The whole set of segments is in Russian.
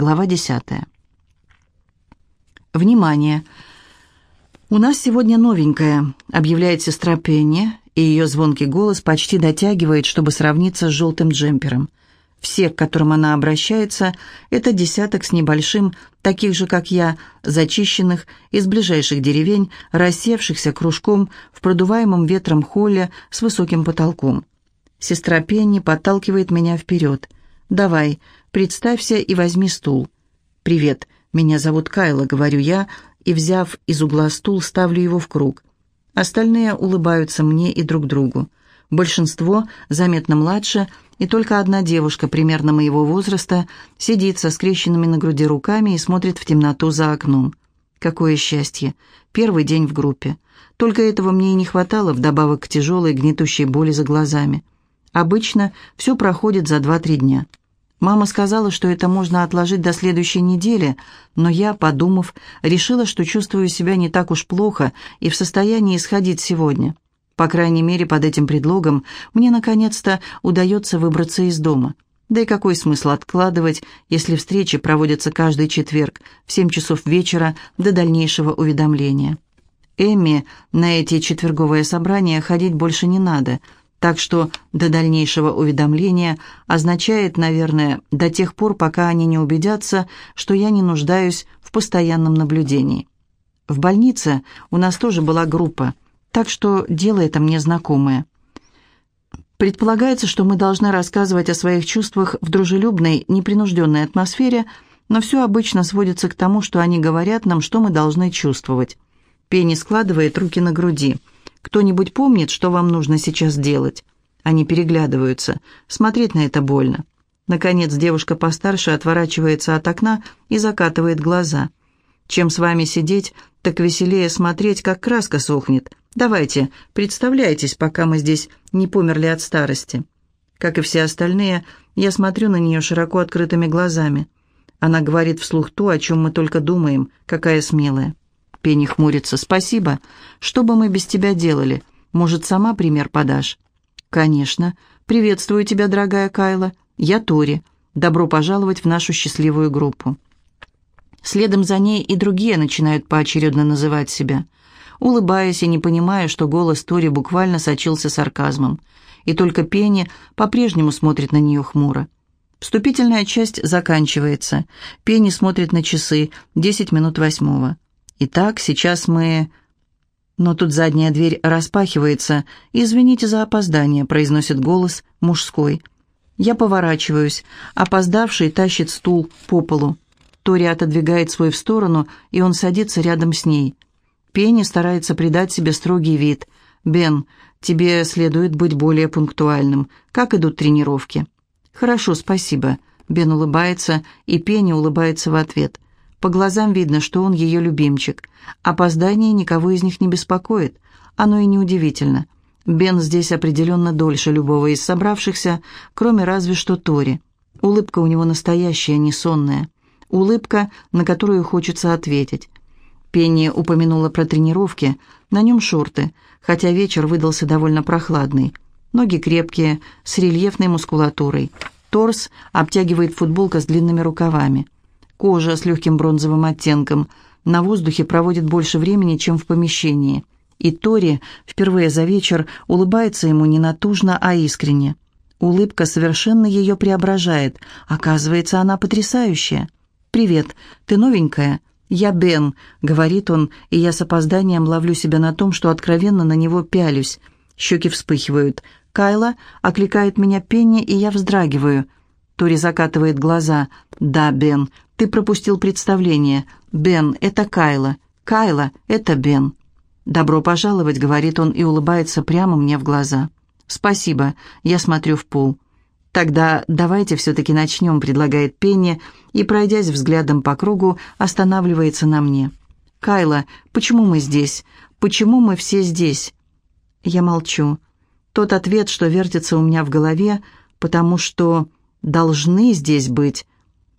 Глава 10. «Внимание! У нас сегодня новенькая», — объявляет сестра Пенни, и ее звонкий голос почти дотягивает, чтобы сравниться с желтым джемпером. Все, к которым она обращается, это десяток с небольшим, таких же, как я, зачищенных из ближайших деревень, рассевшихся кружком в продуваемом ветром холле с высоким потолком. Сестра Пенни подталкивает меня вперед. «Давай, представься и возьми стул». «Привет, меня зовут Кайла», — говорю я, и, взяв из угла стул, ставлю его в круг. Остальные улыбаются мне и друг другу. Большинство заметно младше, и только одна девушка примерно моего возраста сидит со скрещенными на груди руками и смотрит в темноту за окном. Какое счастье! Первый день в группе. Только этого мне и не хватало вдобавок к тяжелой гнетущей боли за глазами. Обычно все проходит за два-три дня. Мама сказала, что это можно отложить до следующей недели, но я, подумав, решила, что чувствую себя не так уж плохо и в состоянии исходить сегодня. По крайней мере, под этим предлогом мне наконец-то удается выбраться из дома. Да и какой смысл откладывать, если встречи проводятся каждый четверг в 7 часов вечера до дальнейшего уведомления? Эмми на эти четверговые собрания ходить больше не надо – так что до дальнейшего уведомления означает, наверное, до тех пор, пока они не убедятся, что я не нуждаюсь в постоянном наблюдении. В больнице у нас тоже была группа, так что дело это мне знакомое. Предполагается, что мы должны рассказывать о своих чувствах в дружелюбной, непринужденной атмосфере, но все обычно сводится к тому, что они говорят нам, что мы должны чувствовать. Пенни складывает руки на груди – кто-нибудь помнит, что вам нужно сейчас делать?» Они переглядываются. Смотреть на это больно. Наконец девушка постарше отворачивается от окна и закатывает глаза. «Чем с вами сидеть, так веселее смотреть, как краска сохнет. Давайте, представляйтесь, пока мы здесь не померли от старости». Как и все остальные, я смотрю на нее широко открытыми глазами. Она говорит вслух то, о чем мы только думаем, какая смелая. Пенни хмурится. «Спасибо. Что бы мы без тебя делали? Может, сама пример подашь?» «Конечно. Приветствую тебя, дорогая Кайла. Я Тори. Добро пожаловать в нашу счастливую группу». Следом за ней и другие начинают поочередно называть себя. Улыбаясь и не понимая, что голос Тори буквально сочился сарказмом. И только Пенни по-прежнему смотрит на нее хмуро. Вступительная часть заканчивается. Пенни смотрит на часы. Десять минут восьмого. Итак, сейчас мы... Но тут задняя дверь распахивается. «Извините за опоздание», — произносит голос мужской. Я поворачиваюсь. Опоздавший тащит стул по полу. Тори отодвигает свой в сторону, и он садится рядом с ней. Пенни старается придать себе строгий вид. «Бен, тебе следует быть более пунктуальным. Как идут тренировки?» «Хорошо, спасибо». Бен улыбается, и Пенни улыбается в ответ. По глазам видно, что он ее любимчик. Опоздание никого из них не беспокоит. Оно и неудивительно. Бен здесь определенно дольше любого из собравшихся, кроме разве что Тори. Улыбка у него настоящая, не сонная. Улыбка, на которую хочется ответить. Пенни упомянула про тренировки. На нем шорты, хотя вечер выдался довольно прохладный. Ноги крепкие, с рельефной мускулатурой. Торс обтягивает футболка с длинными рукавами. Кожа с легким бронзовым оттенком. На воздухе проводит больше времени, чем в помещении. И Тори впервые за вечер улыбается ему не натужно, а искренне. Улыбка совершенно ее преображает. Оказывается, она потрясающая. «Привет, ты новенькая?» «Я Бен», — говорит он, и я с опозданием ловлю себя на том, что откровенно на него пялюсь. Щеки вспыхивают. «Кайла», — окликает меня Пенни, и я вздрагиваю. Тори закатывает глаза. «Да, Бен, ты пропустил представление. Бен, это Кайла. Кайла, это Бен. Добро пожаловать, говорит он и улыбается прямо мне в глаза. Спасибо. Я смотрю в пол. Тогда давайте все-таки начнем, предлагает Пенни и, пройдясь взглядом по кругу, останавливается на мне. Кайла, почему мы здесь? Почему мы все здесь? Я молчу. Тот ответ, что вертится у меня в голове, потому что должны здесь быть,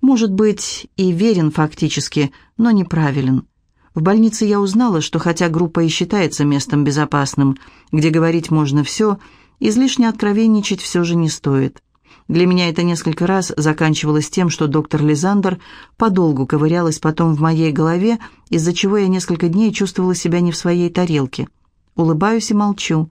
может быть, и верен фактически, но неправилен. В больнице я узнала, что хотя группа и считается местом безопасным, где говорить можно все, излишне откровенничать все же не стоит. Для меня это несколько раз заканчивалось тем, что доктор Лизандер подолгу ковырялась потом в моей голове, из-за чего я несколько дней чувствовала себя не в своей тарелке. Улыбаюсь и молчу.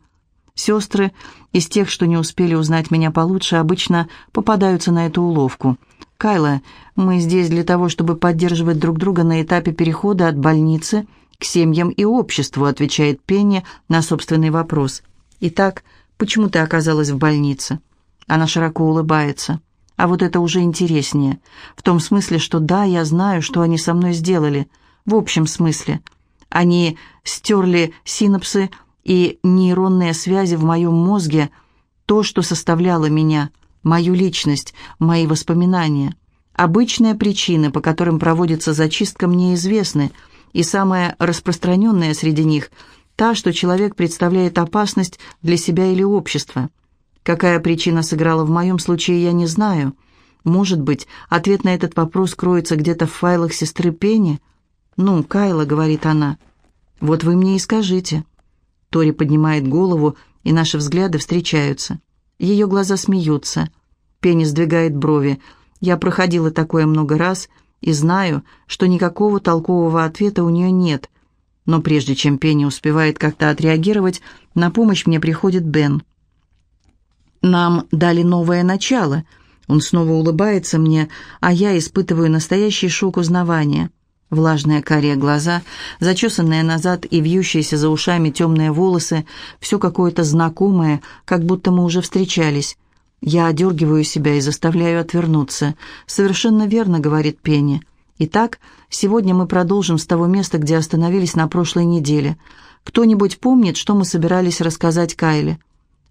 Сестры из тех, что не успели узнать меня получше, обычно попадаются на эту уловку. «Кайла, мы здесь для того, чтобы поддерживать друг друга на этапе перехода от больницы к семьям и обществу», отвечает Пенни на собственный вопрос. «Итак, почему ты оказалась в больнице?» Она широко улыбается. А вот это уже интереснее. В том смысле, что да, я знаю, что они со мной сделали. В общем смысле. Они стерли синапсы и нейронные связи в моем мозге, то, что составляло меня, мою личность, мои воспоминания. Обычные причины, по которым проводится зачистка, мне известны, и самая распространенная среди них – та, что человек представляет опасность для себя или общества – Какая причина сыграла в моем случае, я не знаю. Может быть, ответ на этот вопрос кроется где-то в файлах сестры Пенни? «Ну, Кайла», — говорит она, — «вот вы мне и скажите». Тори поднимает голову, и наши взгляды встречаются. Ее глаза смеются. Пенни сдвигает брови. Я проходила такое много раз и знаю, что никакого толкового ответа у нее нет. Но прежде чем Пенни успевает как-то отреагировать, на помощь мне приходит Бен. Нам дали новое начало. Он снова улыбается мне, а я испытываю настоящий шок узнавания. Влажные карие глаза, зачесанные назад и вьющиеся за ушами темные волосы, все какое-то знакомое, как будто мы уже встречались. Я одергиваю себя и заставляю отвернуться. «Совершенно верно», — говорит Пенни. «Итак, сегодня мы продолжим с того места, где остановились на прошлой неделе. Кто-нибудь помнит, что мы собирались рассказать Кайле?»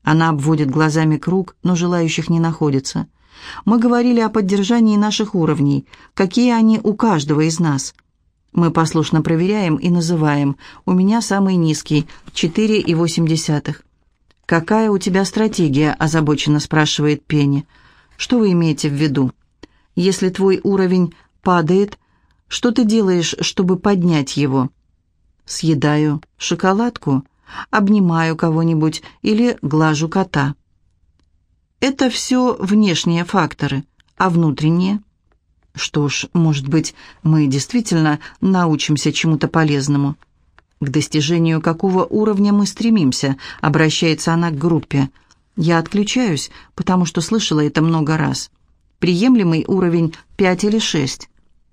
Она обводит глазами круг, но желающих не находится. Мы говорили о поддержании наших уровней, какие они у каждого из нас. Мы послушно проверяем и называем. У меня самый низкий – 4,8. «Какая у тебя стратегия?» – озабоченно спрашивает Пенни. «Что вы имеете в виду? Если твой уровень падает, что ты делаешь, чтобы поднять его?» «Съедаю шоколадку», обнимаю кого-нибудь или глажу кота. Это все внешние факторы, а внутренние? Что ж, может быть, мы действительно научимся чему-то полезному. К достижению какого уровня мы стремимся, обращается она к группе. Я отключаюсь, потому что слышала это много раз. Приемлемый уровень 5 или 6.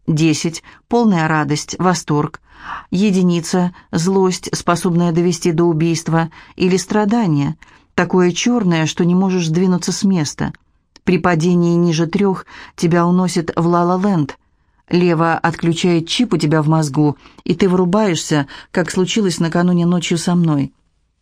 10. Полная радость, восторг. Единица – злость, способная довести до убийства, или страдание, такое черное, что не можешь сдвинуться с места. При падении ниже трех тебя уносит в Ла-Ла-Ленд. Лево отключает чип у тебя в мозгу, и ты вырубаешься, как случилось накануне ночью со мной.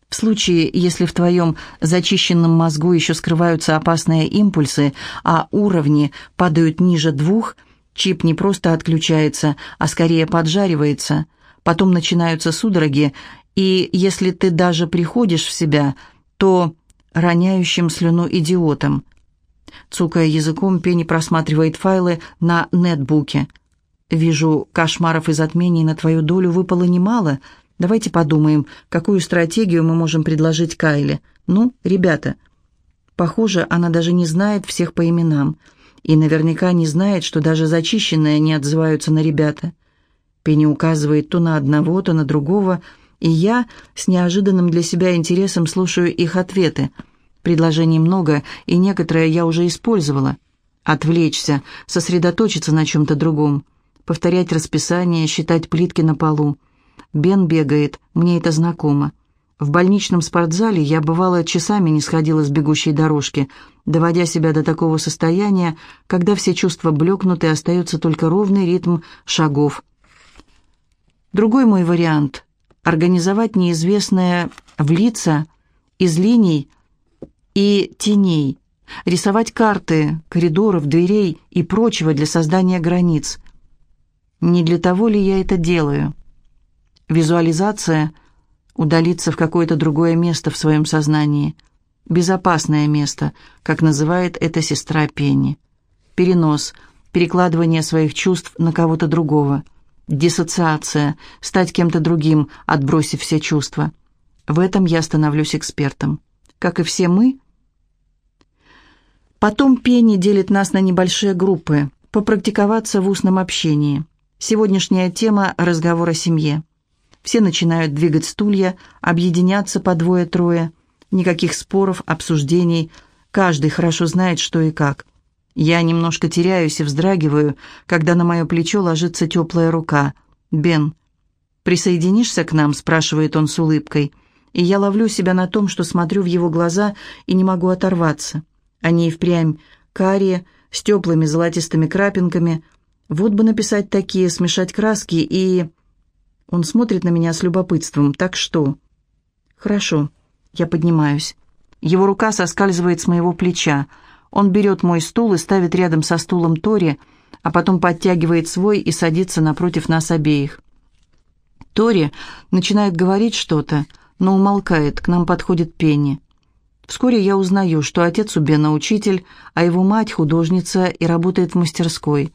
В случае, если в твоем зачищенном мозгу еще скрываются опасные импульсы, а уровни падают ниже двух – Чип не просто отключается, а скорее поджаривается. Потом начинаются судороги, и если ты даже приходишь в себя, то роняющим слюну идиотом. Цукая языком, Пенни просматривает файлы на нетбуке. «Вижу, кошмаров и затмений на твою долю выпало немало. Давайте подумаем, какую стратегию мы можем предложить Кайле. Ну, ребята». Похоже, она даже не знает всех по именам и наверняка не знает, что даже зачищенные не отзываются на ребята. Пенни указывает то на одного, то на другого, и я с неожиданным для себя интересом слушаю их ответы. Предложений много, и некоторые я уже использовала. Отвлечься, сосредоточиться на чем-то другом, повторять расписание, считать плитки на полу. Бен бегает, мне это знакомо. В больничном спортзале я, бывало, часами не сходила с бегущей дорожки, доводя себя до такого состояния, когда все чувства блекнут и остается только ровный ритм шагов. Другой мой вариант – организовать неизвестное в лица из линий и теней, рисовать карты, коридоров, дверей и прочего для создания границ. Не для того ли я это делаю? Визуализация – удалиться в какое-то другое место в своем сознании. Безопасное место, как называет это сестра Пенни. Перенос, перекладывание своих чувств на кого-то другого. Диссоциация, стать кем-то другим, отбросив все чувства. В этом я становлюсь экспертом. Как и все мы, Потом Пенни делит нас на небольшие группы, попрактиковаться в устном общении. Сегодняшняя тема – разговор о семье. Все начинают двигать стулья, объединяться по двое-трое. Никаких споров, обсуждений. Каждый хорошо знает, что и как. Я немножко теряюсь и вздрагиваю, когда на мое плечо ложится теплая рука. «Бен, присоединишься к нам?» – спрашивает он с улыбкой. И я ловлю себя на том, что смотрю в его глаза и не могу оторваться. Они и впрямь карие, с теплыми золотистыми крапинками. Вот бы написать такие, смешать краски и... Он смотрит на меня с любопытством. «Так что?» «Хорошо». Я поднимаюсь. Его рука соскальзывает с моего плеча. Он берет мой стул и ставит рядом со стулом Тори, а потом подтягивает свой и садится напротив нас обеих. Тори начинает говорить что-то, но умолкает, к нам подходит Пенни. Вскоре я узнаю, что отец у Бена учитель, а его мать художница и работает в мастерской.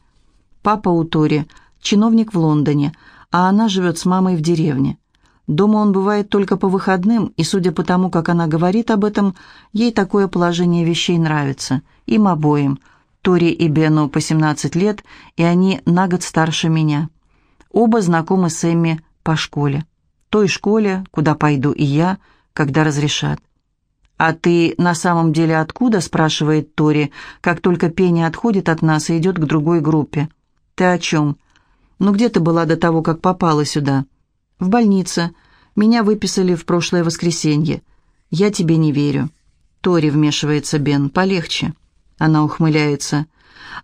Папа у Тори чиновник в Лондоне, а она живет с мамой в деревне. Дома он бывает только по выходным, и, судя по тому, как она говорит об этом, ей такое положение вещей нравится. Им обоим. Тори и Бену по 17 лет, и они на год старше меня. Оба знакомы с Эмми по школе. Той школе, куда пойду и я, когда разрешат. «А ты на самом деле откуда?» – спрашивает Тори, как только Пенни отходит от нас и идет к другой группе. «Ты о чем?» «Ну где ты была до того, как попала сюда?» «В больнице. Меня выписали в прошлое воскресенье. Я тебе не верю». «Тори», — вмешивается Бен, — «полегче». Она ухмыляется.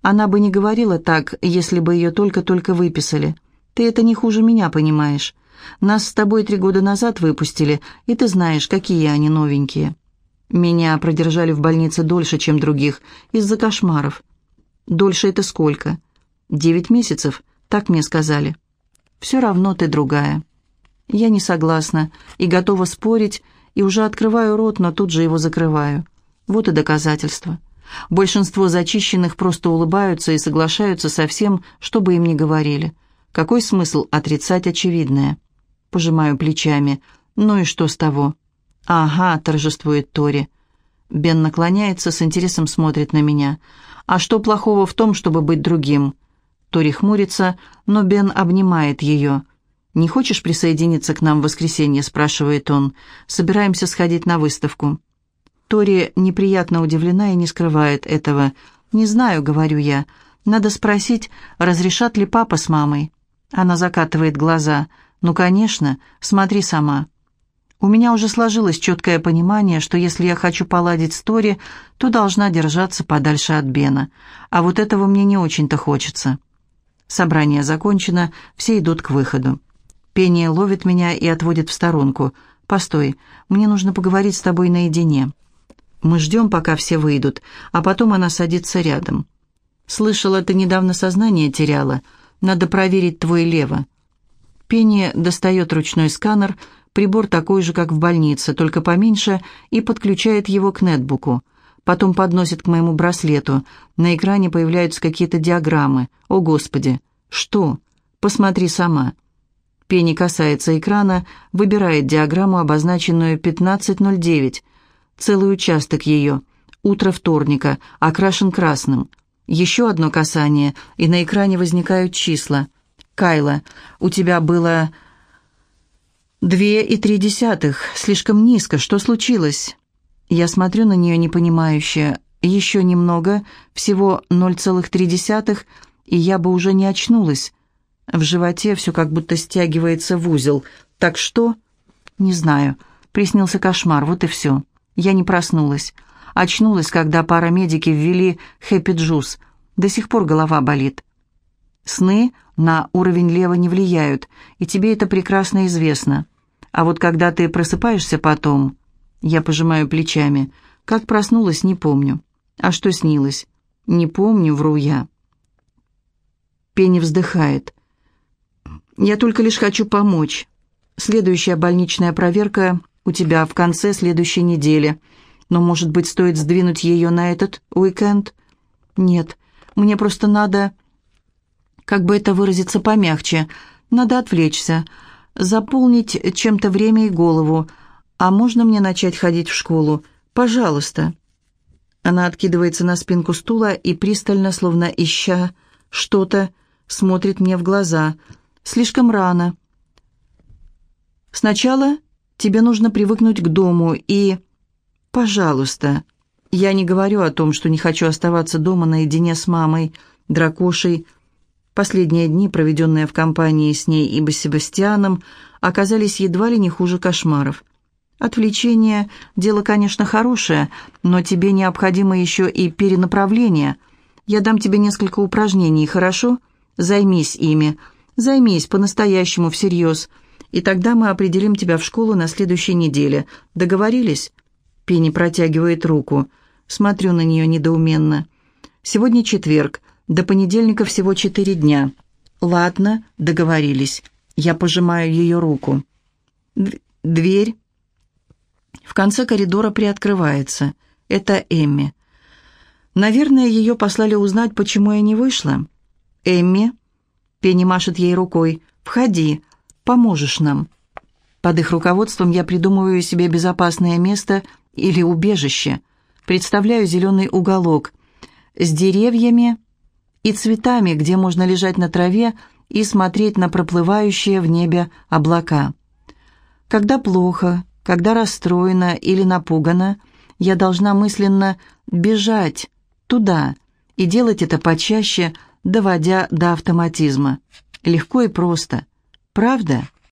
«Она бы не говорила так, если бы ее только-только выписали. Ты это не хуже меня понимаешь. Нас с тобой три года назад выпустили, и ты знаешь, какие они новенькие». Меня продержали в больнице дольше, чем других, из-за кошмаров. Дольше это сколько? Девять месяцев. Так мне сказали. Все равно ты другая. Я не согласна и готова спорить, и уже открываю рот, но тут же его закрываю. Вот и доказательство. Большинство зачищенных просто улыбаются и соглашаются со всем, что бы им ни говорили. Какой смысл отрицать очевидное? Пожимаю плечами. Ну и что с того? «Ага», — торжествует Тори. Бен наклоняется, с интересом смотрит на меня. «А что плохого в том, чтобы быть другим?» Тори хмурится, но Бен обнимает ее. «Не хочешь присоединиться к нам в воскресенье?» – спрашивает он. «Собираемся сходить на выставку». Тори неприятно удивлена и не скрывает этого. «Не знаю», — говорю я. «Надо спросить, разрешат ли папа с мамой?» Она закатывает глаза. «Ну, конечно, смотри сама». У меня уже сложилось четкое понимание, что если я хочу поладить с Тори, то должна держаться подальше от Бена. А вот этого мне не очень-то хочется. Собрание закончено, все идут к выходу. Пение ловит меня и отводит в сторонку. «Постой, мне нужно поговорить с тобой наедине». Мы ждем, пока все выйдут, а потом она садится рядом. «Слышала, ты недавно сознание теряла. Надо проверить твой лево». Пенни достает ручной сканер, прибор такой же, как в больнице, только поменьше, и подключает его к нетбуку потом подносит к моему браслету. На экране появляются какие-то диаграммы. О, Господи! Что? Посмотри сама. Пенни касается экрана, выбирает диаграмму, обозначенную 1509. Целый участок ее. Утро вторника, окрашен красным. Еще одно касание, и на экране возникают числа. «Кайла, у тебя было...» «Две и три десятых. Слишком низко. Что случилось?» Я смотрю на нее непонимающе. Еще немного, всего 0,3, и я бы уже не очнулась. В животе все как будто стягивается в узел. Так что? Не знаю. Приснился кошмар, вот и все. Я не проснулась. Очнулась, когда парамедики ввели хэппи-джуз. До сих пор голова болит. Сны на уровень лева не влияют, и тебе это прекрасно известно. А вот когда ты просыпаешься потом... Я пожимаю плечами. Как проснулась, не помню. А что снилось? Не помню, вру я. Пенни вздыхает. Я только лишь хочу помочь. Следующая больничная проверка у тебя в конце следующей недели. Но, может быть, стоит сдвинуть ее на этот уикенд? Нет, мне просто надо... Как бы это выразиться помягче? Надо отвлечься, заполнить чем-то время и голову, «А можно мне начать ходить в школу? Пожалуйста». Она откидывается на спинку стула и пристально, словно ища что-то, смотрит мне в глаза. Слишком рано. Сначала тебе нужно привыкнуть к дому и... Пожалуйста. Я не говорю о том, что не хочу оставаться дома наедине с мамой, дракошей. Последние дни, проведенные в компании с ней и Себастьяном, оказались едва ли не хуже кошмаров. Отвлечение – дело, конечно, хорошее, но тебе необходимо еще и перенаправление. Я дам тебе несколько упражнений, хорошо? Займись ими. Займись по-настоящему, всерьез. И тогда мы определим тебя в школу на следующей неделе. Договорились?» Пенни протягивает руку. Смотрю на нее недоуменно. «Сегодня четверг. До понедельника всего четыре дня». «Ладно, договорились». Я пожимаю ее руку. Дверь в конце коридора приоткрывается. Это Эмми. Наверное, ее послали узнать, почему я не вышла. «Эмми?» Пенни машет ей рукой. «Входи, поможешь нам». Под их руководством я придумываю себе безопасное место или убежище. Представляю зеленый уголок с деревьями и цветами, где можно лежать на траве и смотреть на проплывающие в небе облака. Когда плохо, когда расстроена или напугана, я должна мысленно бежать туда и делать это почаще, доводя до автоматизма. Легко и просто. Правда?